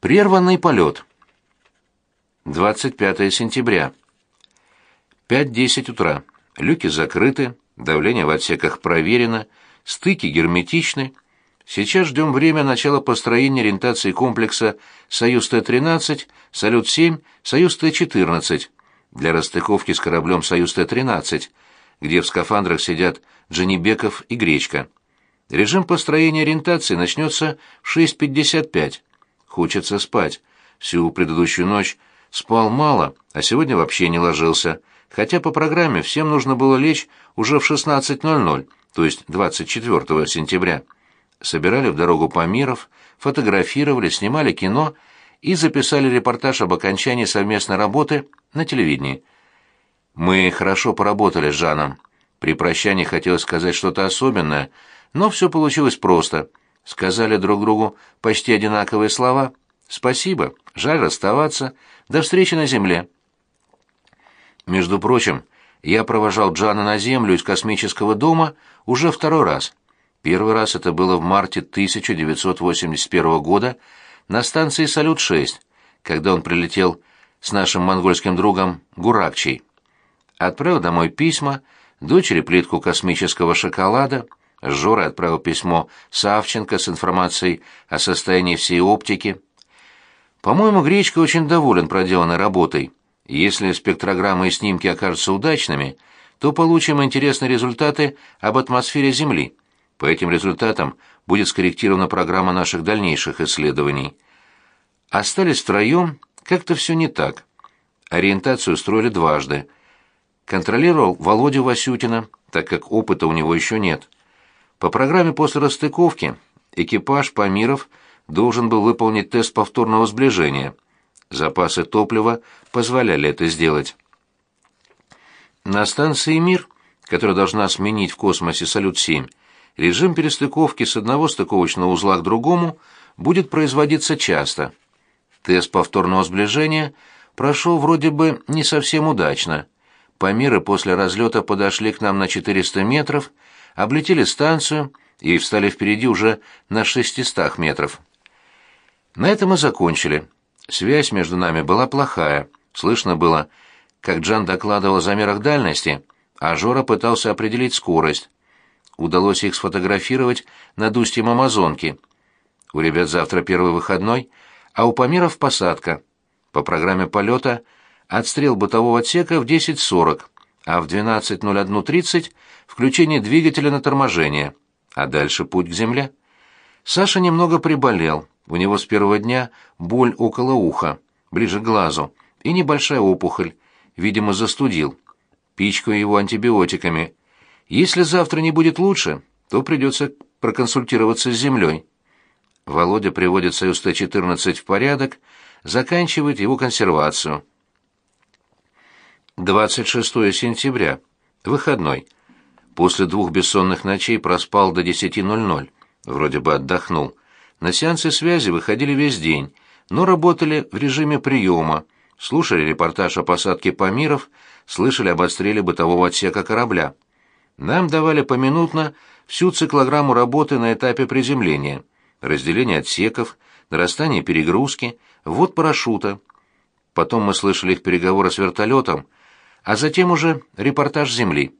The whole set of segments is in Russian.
Прерванный полет. 25 сентября. 5.10 утра. Люки закрыты, давление в отсеках проверено, стыки герметичны. Сейчас ждем время начала построения ориентации комплекса «Союз Т-13», «Салют-7», «Союз Т-14» для расстыковки с кораблем «Союз Т-13», где в скафандрах сидят Джанибеков и Гречка. Режим построения ориентации начнется в 6.55. Хочется спать. Всю предыдущую ночь спал мало, а сегодня вообще не ложился, хотя по программе всем нужно было лечь уже в 16.00, то есть 24 сентября. Собирали в дорогу Памиров, фотографировали, снимали кино и записали репортаж об окончании совместной работы на телевидении. Мы хорошо поработали с Жаном. При прощании хотелось сказать что-то особенное, но все получилось просто. Сказали друг другу почти одинаковые слова. «Спасибо, жаль расставаться, до встречи на земле». Между прочим, я провожал Джана на землю из космического дома уже второй раз. Первый раз это было в марте 1981 года на станции «Салют-6», когда он прилетел с нашим монгольским другом Гуракчей. Отправил домой письма, дочери плитку космического шоколада, Жора отправил письмо Савченко с информацией о состоянии всей оптики. По-моему, Гречка очень доволен проделанной работой. Если спектрограммы и снимки окажутся удачными, то получим интересные результаты об атмосфере Земли. По этим результатам будет скорректирована программа наших дальнейших исследований. Остались втроем, как-то все не так. Ориентацию строили дважды. Контролировал Володю Васютина, так как опыта у него еще нет. По программе после расстыковки экипаж Памиров должен был выполнить тест повторного сближения. Запасы топлива позволяли это сделать. На станции «Мир», которая должна сменить в космосе «Салют-7», режим перестыковки с одного стыковочного узла к другому будет производиться часто. Тест повторного сближения прошел вроде бы не совсем удачно. Памиры после разлета подошли к нам на 400 метров – облетели станцию и встали впереди уже на 600 метров. На этом мы закончили. Связь между нами была плохая. Слышно было, как Джан докладывал о замерах дальности, а Жора пытался определить скорость. Удалось их сфотографировать над устьем Амазонки. У ребят завтра первый выходной, а у Памиров посадка. По программе полета отстрел бытового отсека в 10.40 а в 12.01.30 включение двигателя на торможение, а дальше путь к земле. Саша немного приболел, у него с первого дня боль около уха, ближе к глазу, и небольшая опухоль, видимо, застудил. Пичкаю его антибиотиками. Если завтра не будет лучше, то придется проконсультироваться с землей. Володя приводит союз Т-14 в порядок, заканчивает его консервацию. 26 сентября. Выходной. После двух бессонных ночей проспал до 10.00. Вроде бы отдохнул. На сеансы связи выходили весь день, но работали в режиме приема, слушали репортаж о посадке Памиров, слышали об отстреле бытового отсека корабля. Нам давали поминутно всю циклограмму работы на этапе приземления, разделение отсеков, нарастание перегрузки, ввод парашюта. Потом мы слышали их переговоры с вертолетом, а затем уже репортаж Земли.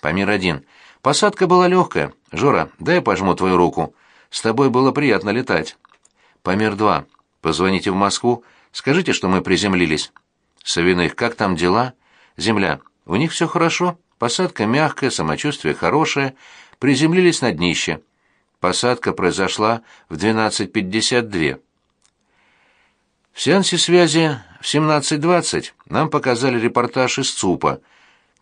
Памир-1. Посадка была легкая. Жора, дай я пожму твою руку. С тобой было приятно летать. Памир-2. Позвоните в Москву, скажите, что мы приземлились. Савиных, как там дела? Земля. У них все хорошо. Посадка мягкая, самочувствие хорошее. Приземлились на днище. Посадка произошла в 12.52. В сеансе связи в 17.20 нам показали репортаж из ЦУПа,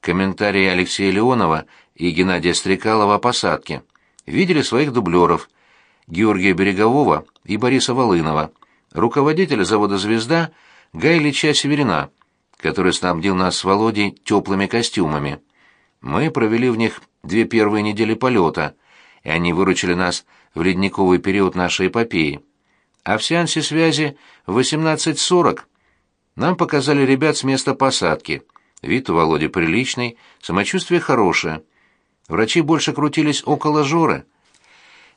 комментарии Алексея Леонова и Геннадия Стрекалова о посадке. Видели своих дублеров Георгия Берегового и Бориса Волынова, руководителя завода «Звезда» Гая Ильича Северина, который снабдил нас с Володей теплыми костюмами. Мы провели в них две первые недели полета, и они выручили нас в ледниковый период нашей эпопеи. А в сеансе связи в 18.40 нам показали ребят с места посадки. Вид у Володи приличный, самочувствие хорошее. Врачи больше крутились около Жоры.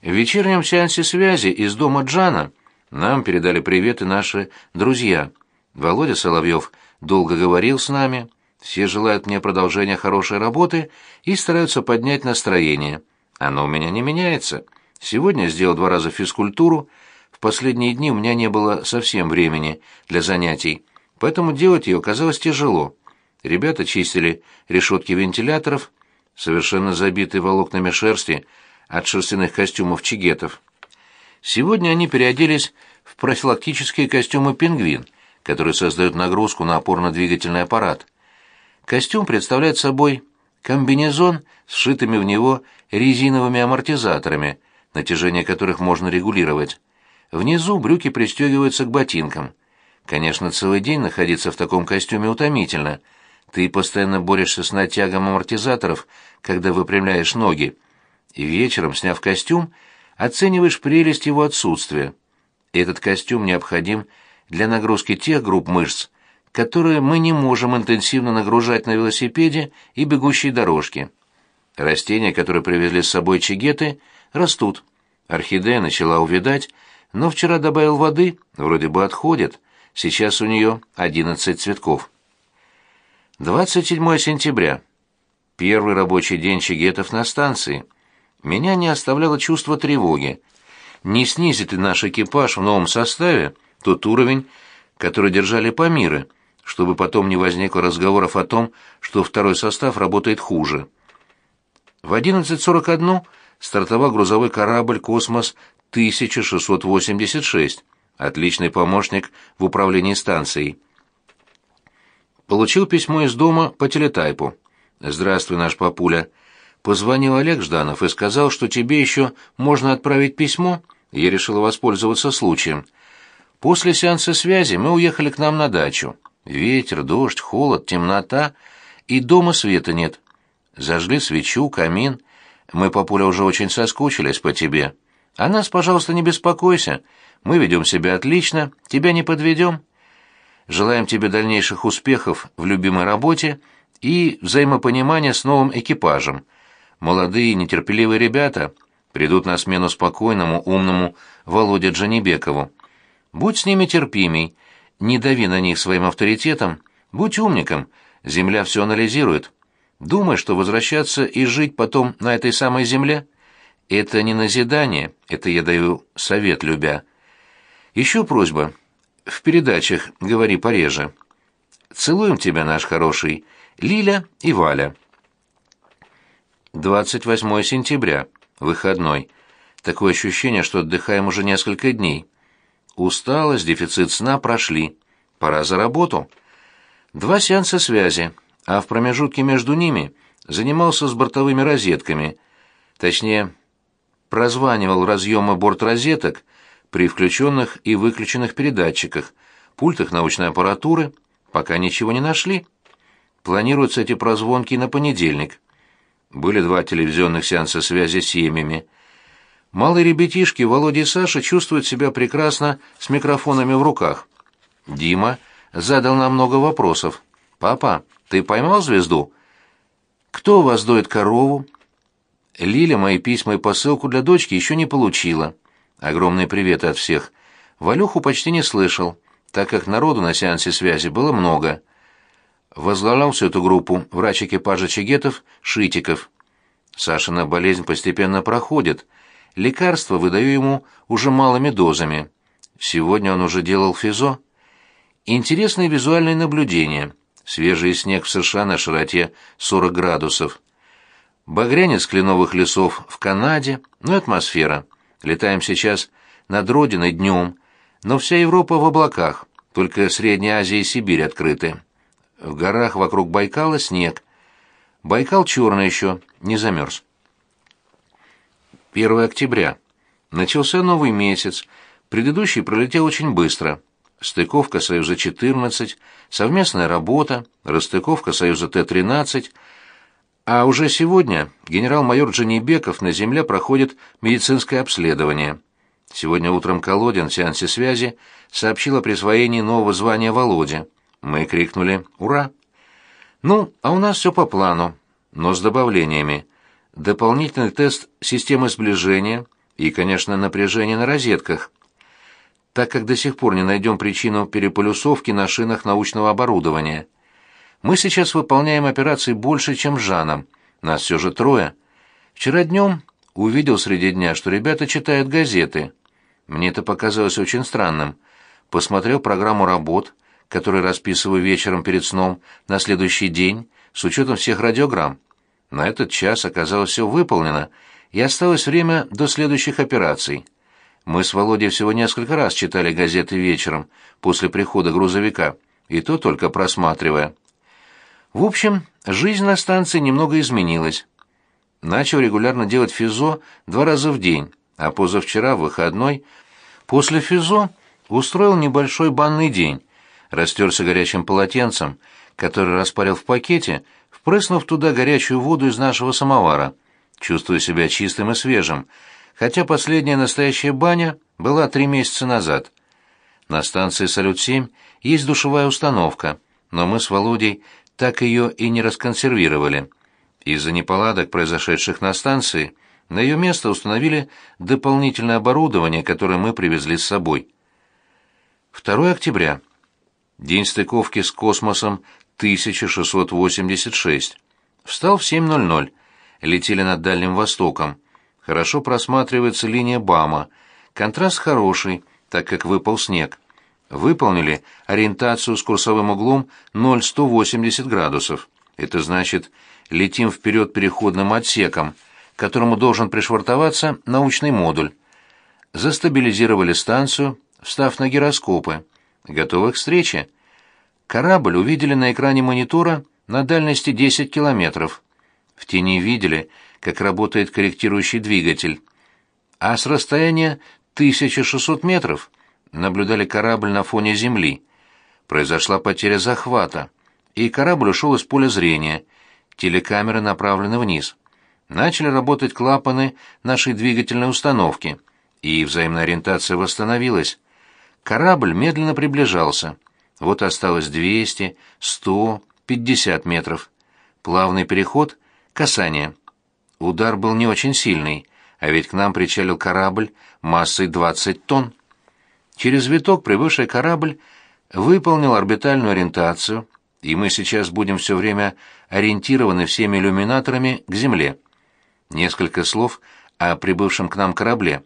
В вечернем сеансе связи из дома Джана Нам передали привет и наши друзья. Володя Соловьев долго говорил с нами. Все желают мне продолжения хорошей работы и стараются поднять настроение. Оно у меня не меняется. Сегодня сделал два раза физкультуру. В последние дни у меня не было совсем времени для занятий, поэтому делать ее оказалось тяжело. Ребята чистили решетки вентиляторов, совершенно забитые волокнами шерсти от шерстяных костюмов чигетов. Сегодня они переоделись в профилактические костюмы «Пингвин», которые создают нагрузку на опорно-двигательный аппарат. Костюм представляет собой комбинезон с сшитыми в него резиновыми амортизаторами, натяжение которых можно регулировать. Внизу брюки пристегиваются к ботинкам. Конечно, целый день находиться в таком костюме утомительно. Ты постоянно борешься с натягом амортизаторов, когда выпрямляешь ноги. И вечером, сняв костюм, оцениваешь прелесть его отсутствия. Этот костюм необходим для нагрузки тех групп мышц, которые мы не можем интенсивно нагружать на велосипеде и бегущей дорожке. Растения, которые привезли с собой чигеты, растут. Орхидея начала увядать, но вчера добавил воды, вроде бы отходит. Сейчас у нее 11 цветков. 27 сентября. Первый рабочий день чигетов на станции. Меня не оставляло чувство тревоги. Не снизит ли наш экипаж в новом составе тот уровень, который держали Памиры, чтобы потом не возникло разговоров о том, что второй состав работает хуже. В 11.41 стартовал грузовой корабль «Космос-1686», отличный помощник в управлении станцией. Получил письмо из дома по телетайпу. «Здравствуй, наш папуля. Позвонил Олег Жданов и сказал, что тебе еще можно отправить письмо. Я решила воспользоваться случаем. После сеанса связи мы уехали к нам на дачу. Ветер, дождь, холод, темнота, и дома света нет. Зажгли свечу, камин. Мы, папуля, уже очень соскучились по тебе. А нас, пожалуйста, не беспокойся. Мы ведем себя отлично, тебя не подведем. Желаем тебе дальнейших успехов в любимой работе и взаимопонимания с новым экипажем. Молодые нетерпеливые ребята придут на смену спокойному, умному Володе Джанибекову. Будь с ними терпимей, не дави на них своим авторитетом, будь умником, земля все анализирует. Думай, что возвращаться и жить потом на этой самой земле — это не назидание, это я даю совет любя. Еще просьба. В передачах говори пореже. Целуем тебя, наш хороший, Лиля и Валя. 28 сентября, выходной. Такое ощущение, что отдыхаем уже несколько дней. Усталость, дефицит сна прошли. Пора за работу. Два сеанса связи, а в промежутке между ними занимался с бортовыми розетками. Точнее, прозванивал разъемы борт-розеток при включенных и выключенных передатчиках, пультах научной аппаратуры, пока ничего не нашли. Планируются эти прозвонки на понедельник. Были два телевизионных сеанса связи с семьями – Малые ребятишки Володя и Саша чувствуют себя прекрасно с микрофонами в руках. Дима задал нам много вопросов. «Папа, ты поймал звезду?» «Кто доит корову?» Лиля мои письма и посылку для дочки еще не получила. Огромные приветы от всех. Валюху почти не слышал, так как народу на сеансе связи было много. Возглавлял всю эту группу врач экипажа Чигетов Шитиков. Сашина болезнь постепенно проходит — Лекарства выдаю ему уже малыми дозами. Сегодня он уже делал физо. Интересные визуальные наблюдения. Свежий снег в США на широте 40 градусов. Багрянец кленовых лесов в Канаде, ну и атмосфера. Летаем сейчас над Родиной днем, но вся Европа в облаках, только Средняя Азия и Сибирь открыты. В горах вокруг Байкала снег. Байкал черный еще, не замерз. 1 октября. Начался новый месяц. Предыдущий пролетел очень быстро. Стыковка Союза-14, совместная работа, расстыковка Союза Т-13. А уже сегодня генерал-майор Джанибеков на земле проходит медицинское обследование. Сегодня утром Колодин в сеансе связи сообщил о присвоении нового звания Володе. Мы крикнули «Ура!». Ну, а у нас все по плану, но с добавлениями дополнительный тест системы сближения и, конечно, напряжение на розетках. так как до сих пор не найдем причину переполюсовки на шинах научного оборудования. Мы сейчас выполняем операции больше, чем с Жаном. Нас все же трое. Вчера днем увидел среди дня, что ребята читают газеты. Мне это показалось очень странным. Посмотрел программу работ, которые расписываю вечером перед сном, на следующий день, с учетом всех радиограмм. На этот час оказалось все выполнено, и осталось время до следующих операций. Мы с Володей всего несколько раз читали газеты вечером, после прихода грузовика, и то только просматривая. В общем, жизнь на станции немного изменилась. Начал регулярно делать физо два раза в день, а позавчера, в выходной, после физо устроил небольшой банный день, растерся горячим полотенцем, который распарил в пакете, впрыснув туда горячую воду из нашего самовара, чувствуя себя чистым и свежим, хотя последняя настоящая баня была три месяца назад. На станции «Салют-7» есть душевая установка, но мы с Володей так ее и не расконсервировали. Из-за неполадок, произошедших на станции, на ее место установили дополнительное оборудование, которое мы привезли с собой. 2 октября. День стыковки с космосом 1686. Встал в 7.00. Летели над Дальним Востоком. Хорошо просматривается линия БАМа. Контраст хороший, так как выпал снег. Выполнили ориентацию с курсовым углом 0,180 градусов. Это значит, летим вперед переходным отсеком, к которому должен пришвартоваться научный модуль. Застабилизировали станцию, встав на гироскопы. Готовы к встрече. Корабль увидели на экране монитора на дальности 10 километров. В тени видели, как работает корректирующий двигатель. А с расстояния 1600 метров наблюдали корабль на фоне Земли. Произошла потеря захвата, и корабль ушел из поля зрения. Телекамеры направлены вниз. Начали работать клапаны нашей двигательной установки, и взаимная ориентация восстановилась. Корабль медленно приближался. Вот осталось 200, 100, 50 метров. Плавный переход, касание. Удар был не очень сильный, а ведь к нам причалил корабль массой 20 тонн. Через виток прибывший корабль выполнил орбитальную ориентацию, и мы сейчас будем все время ориентированы всеми иллюминаторами к Земле. Несколько слов о прибывшем к нам корабле.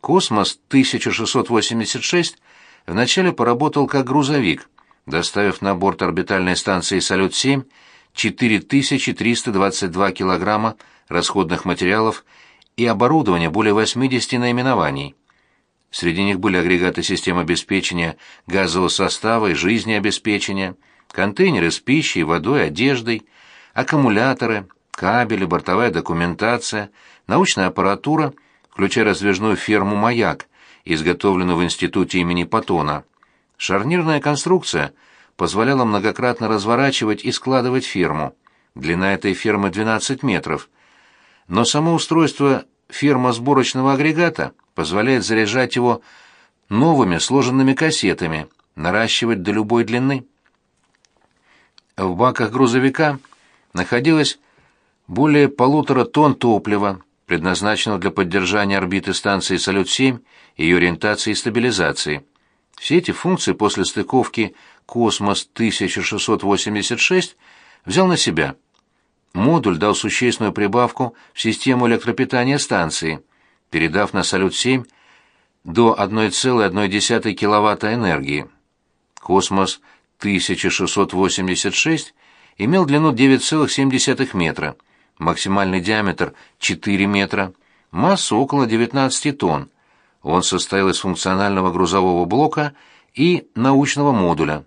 Космос 1686 вначале поработал как грузовик, доставив на борт орбитальной станции «Салют-7» 4322 килограмма расходных материалов и оборудование более 80 наименований. Среди них были агрегаты систем обеспечения газового состава и жизнеобеспечения, контейнеры с пищей, водой, одеждой, аккумуляторы, кабели, бортовая документация, научная аппаратура – включая раздвижную ферму «Маяк», изготовленную в институте имени Патона. Шарнирная конструкция позволяла многократно разворачивать и складывать ферму. Длина этой фермы 12 метров. Но само устройство фермосборочного агрегата позволяет заряжать его новыми сложенными кассетами, наращивать до любой длины. В баках грузовика находилось более полутора тонн топлива, предназначенного для поддержания орбиты станции «Салют-7», ее ориентации и стабилизации. Все эти функции после стыковки «Космос-1686» взял на себя. Модуль дал существенную прибавку в систему электропитания станции, передав на «Салют-7» до 1,1 киловатта энергии. «Космос-1686» имел длину 9,7 метра – максимальный диаметр 4 метра, массу около 19 тонн. Он состоял из функционального грузового блока и научного модуля.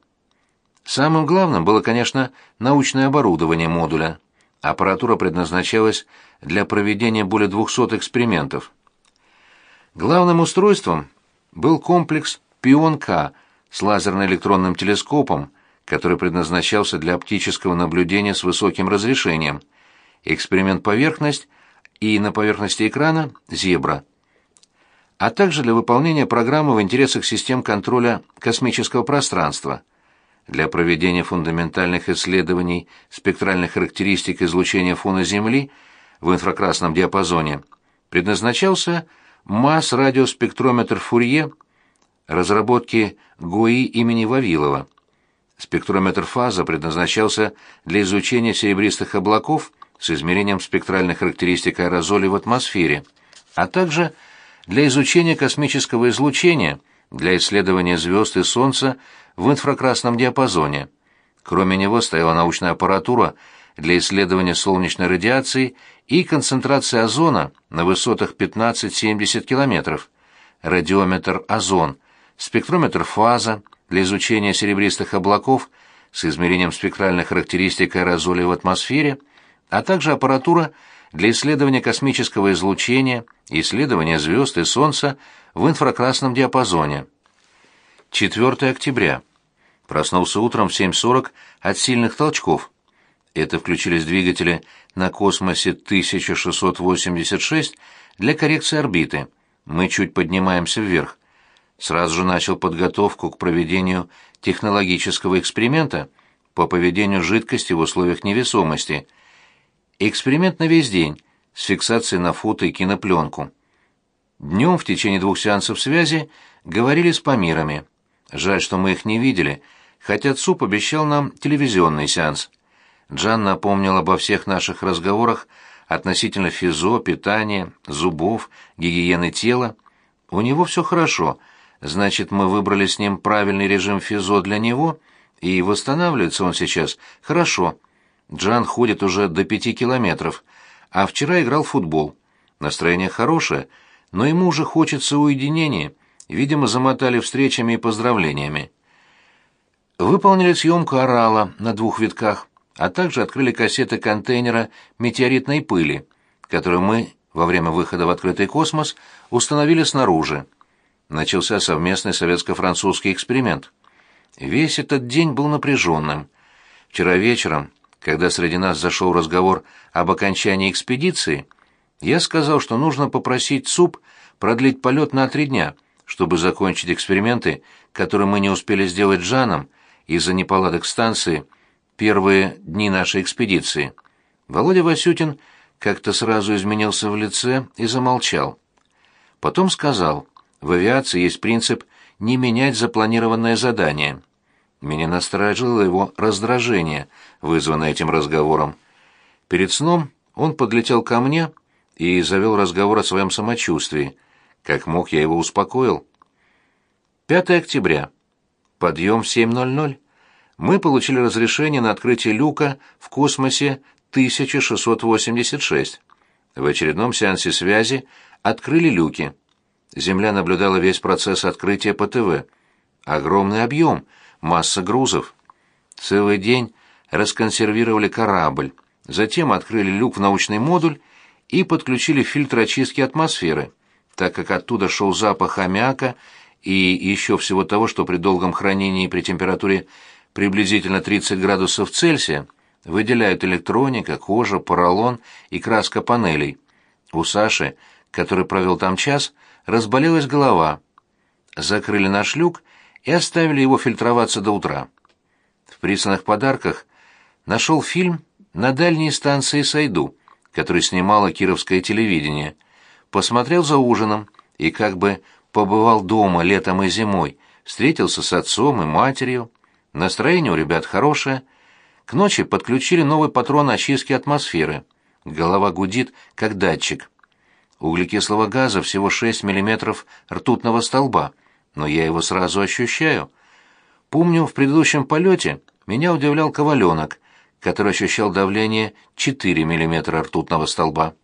Самым главным было, конечно, научное оборудование модуля. Аппаратура предназначалась для проведения более 200 экспериментов. Главным устройством был комплекс «Пион-К» с лазерно-электронным телескопом, который предназначался для оптического наблюдения с высоким разрешением – эксперимент «Поверхность» и на поверхности экрана «Зебра», а также для выполнения программы в интересах систем контроля космического пространства. Для проведения фундаментальных исследований спектральных характеристик излучения фона Земли в инфракрасном диапазоне предназначался масс-радиоспектрометр Фурье разработки ГОИ имени Вавилова. Спектрометр фаза предназначался для изучения серебристых облаков с измерением спектральной характеристики аэрозолей в атмосфере, а также для изучения космического излучения для исследования звезд и Солнца в инфракрасном диапазоне. Кроме него стояла научная аппаратура для исследования солнечной радиации и концентрации озона на высотах 15-70 километров, радиометр озон, спектрометр фаза для изучения серебристых облаков с измерением спектральной характеристики аэрозолей в атмосфере, а также аппаратура для исследования космического излучения, исследования звезд и Солнца в инфракрасном диапазоне. 4 октября. Проснулся утром в 7.40 от сильных толчков. Это включились двигатели на космосе 1686 для коррекции орбиты. Мы чуть поднимаемся вверх. Сразу же начал подготовку к проведению технологического эксперимента по поведению жидкости в условиях невесомости. Эксперимент на весь день, с фиксацией на фото и кинопленку. Днем в течение двух сеансов связи говорили с Памирами. Жаль, что мы их не видели, хотя ЦУП обещал нам телевизионный сеанс. Джан напомнил обо всех наших разговорах относительно физо, питания, зубов, гигиены тела. У него все хорошо, значит, мы выбрали с ним правильный режим физо для него, и восстанавливается он сейчас хорошо. Джан ходит уже до пяти километров, а вчера играл в футбол. Настроение хорошее, но ему уже хочется уединения, видимо, замотали встречами и поздравлениями. Выполнили съемку орала на двух витках а также открыли кассеты контейнера метеоритной пыли, которую мы во время выхода в открытый космос установили снаружи. Начался совместный советско-французский эксперимент. Весь этот день был напряженным. Вчера вечером, когда среди нас зашел разговор об окончании экспедиции, я сказал, что нужно попросить ЦУП продлить полет на три дня, чтобы закончить эксперименты, которые мы не успели сделать с Жаном из-за неполадок станции первые дни нашей экспедиции. Володя Васютин как-то сразу изменился в лице и замолчал. Потом сказал, в авиации есть принцип не менять запланированное задание. Меня насторожило его раздражение, вызванное этим разговором. Перед сном он подлетел ко мне и завел разговор о своем самочувствии. Как мог, я его успокоил. 5 октября. Подъем в 7.00 мы получили разрешение на открытие люка в космосе 1686. В очередном сеансе связи открыли люки. Земля наблюдала весь процесс открытия по ТВ. Огромный объем, масса грузов. Целый день расконсервировали корабль, затем открыли люк в научный модуль и подключили фильтр очистки атмосферы, так как оттуда шел запах аммиака и еще всего того, что при долгом хранении при температуре приблизительно 30 градусов Цельсия, выделяют электроника, кожа, поролон и краска панелей. У Саши, который провел там час, разболелась голова. Закрыли наш люк и оставили его фильтроваться до утра. В присланных подарках нашел фильм «На дальней станции Сайду», который снимало кировское телевидение. Посмотрел за ужином и как бы побывал дома летом и зимой, встретился с отцом и матерью. Настроение у ребят хорошее. К ночи подключили новый патрон очистки атмосферы. Голова гудит, как датчик. Углекислого газа всего 6 мм ртутного столба, но я его сразу ощущаю. Помню, в предыдущем полете меня удивлял коваленок, который ощущал давление 4 мм ртутного столба.